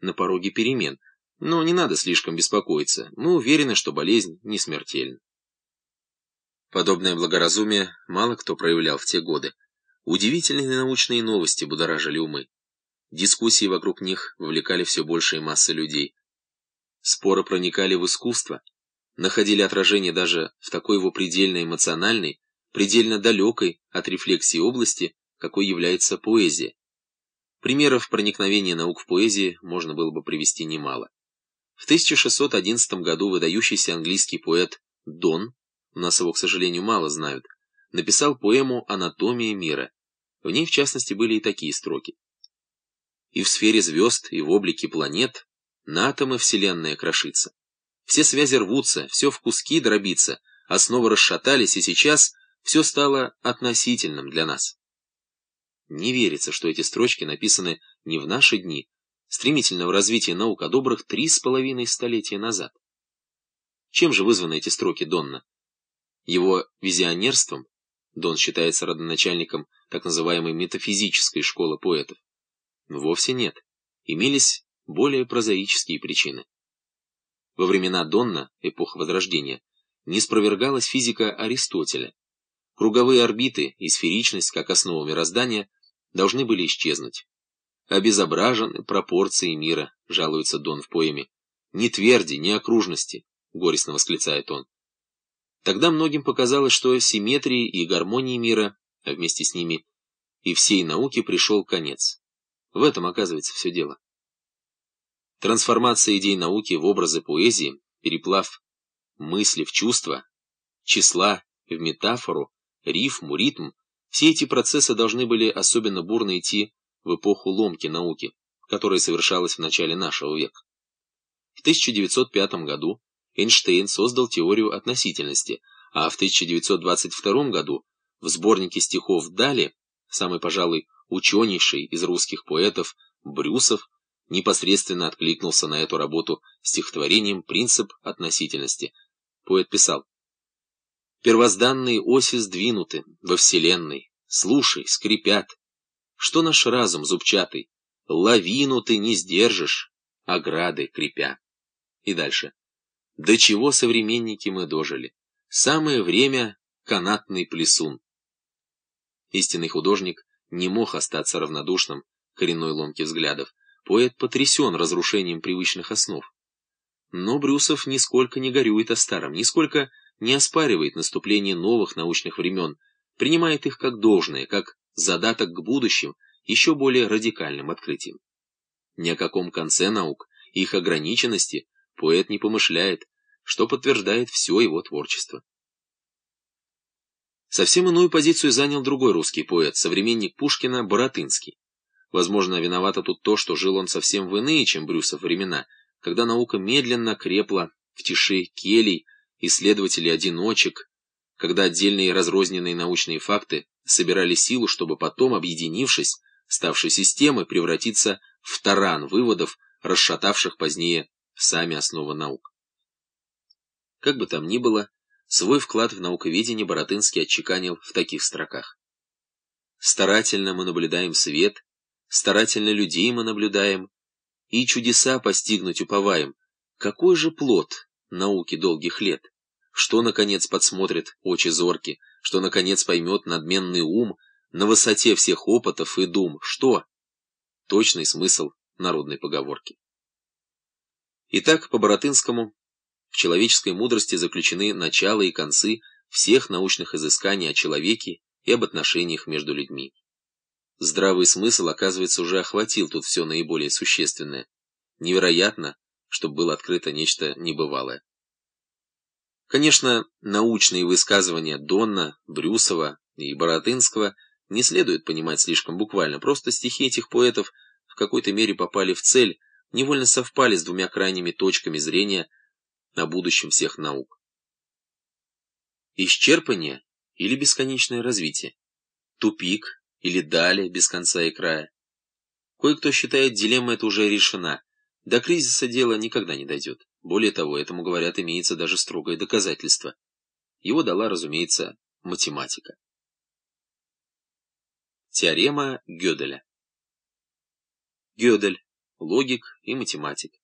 на пороге перемен, но не надо слишком беспокоиться, мы уверены, что болезнь не смертельна. Подобное благоразумие мало кто проявлял в те годы. Удивительные научные новости будоражили умы. Дискуссии вокруг них вовлекали все большие массы людей. Споры проникали в искусство, находили отражение даже в такой его предельно эмоциональной, предельно далекой от рефлексии области, какой является поэзия. Примеров проникновения наук в поэзии можно было бы привести немало. В 1611 году выдающийся английский поэт Дон, у нас его, к сожалению, мало знают, написал поэму «Анатомия мира». В ней, в частности, были и такие строки. «И в сфере звезд, и в облике планет на атомы Вселенная крошится. Все связи рвутся, все в куски дробится, основы расшатались, и сейчас все стало относительным для нас». Не верится, что эти строчки написаны не в наши дни, стремительного развития наук, а добрых три с половиной столетия назад. Чем же вызваны эти строки Донна? Его визионерством, Дон считается родоначальником так называемой метафизической школы поэтов, вовсе нет. Имелись более прозаические причины. Во времена Донна, эпоха Возрождения, не спровергалась физика Аристотеля. Круговые орбиты и сферичность, как основа мироздания, должны были исчезнуть. Обезображены пропорции мира, жалуется Дон в поэме. Ни тверди, ни окружности, горестно восклицает он. Тогда многим показалось, что симметрии и гармонии мира, а вместе с ними и всей науки пришел конец. В этом оказывается все дело. Трансформация идей науки в образы поэзии, переплав мысли в чувства, числа в метафору, рифму, ритм, все эти процессы должны были особенно бурно идти в эпоху ломки науки, которая совершалась в начале нашего века. В 1905 году Эйнштейн создал теорию относительности, а в 1922 году в сборнике стихов «Дали» самый, пожалуй, ученейший из русских поэтов Брюсов непосредственно откликнулся на эту работу стихотворением «Принцип относительности». Поэт писал Первозданные оси сдвинуты во Вселенной. Слушай, скрипят. Что наш разум зубчатый? Лавину ты не сдержишь, ограды крепя. И дальше. До чего современники мы дожили? Самое время канатный плесун. Истинный художник не мог остаться равнодушным коренной ломке взглядов. Поэт потрясен разрушением привычных основ. Но Брюсов нисколько не горюет о старом, нисколько не оспаривает наступление новых научных времен, принимает их как должное, как задаток к будущим, еще более радикальным открытиям. Ни о каком конце наук, их ограниченности поэт не помышляет, что подтверждает все его творчество. Совсем иную позицию занял другой русский поэт, современник Пушкина Боротынский. Возможно, виновато тут то, что жил он совсем в иные, чем Брюсов времена, когда наука медленно крепла в тиши келей, исследователей-одиночек, когда отдельные разрозненные научные факты собирали силу, чтобы потом, объединившись, ставшей системой, превратиться в таран выводов, расшатавших позднее сами основы наук. Как бы там ни было, свой вклад в науковедение Боротынский отчеканил в таких строках. «Старательно мы наблюдаем свет, старательно людей мы наблюдаем, и чудеса постигнуть уповаем. Какой же плод науки долгих лет, что, наконец, подсмотрит очи зорки, что, наконец, поймет надменный ум на высоте всех опытов и дум, что? Точный смысл народной поговорки. Итак, по Боротынскому, в человеческой мудрости заключены начало и концы всех научных изысканий о человеке и об отношениях между людьми. Здравый смысл, оказывается, уже охватил тут все наиболее существенное. Невероятно, чтобы было открыто нечто небывалое. Конечно, научные высказывания Донна, Брюсова и Боротынского не следует понимать слишком буквально, просто стихи этих поэтов в какой-то мере попали в цель, невольно совпали с двумя крайними точками зрения на будущем всех наук. Исчерпание или бесконечное развитие? Тупик или далее без конца и края? Кое-кто считает, дилемма эта уже решена. До кризиса дело никогда не дойдет. Более того, этому, говорят, имеется даже строгое доказательство. Его дала, разумеется, математика. Теорема Гёделя Гёдель логик и математик.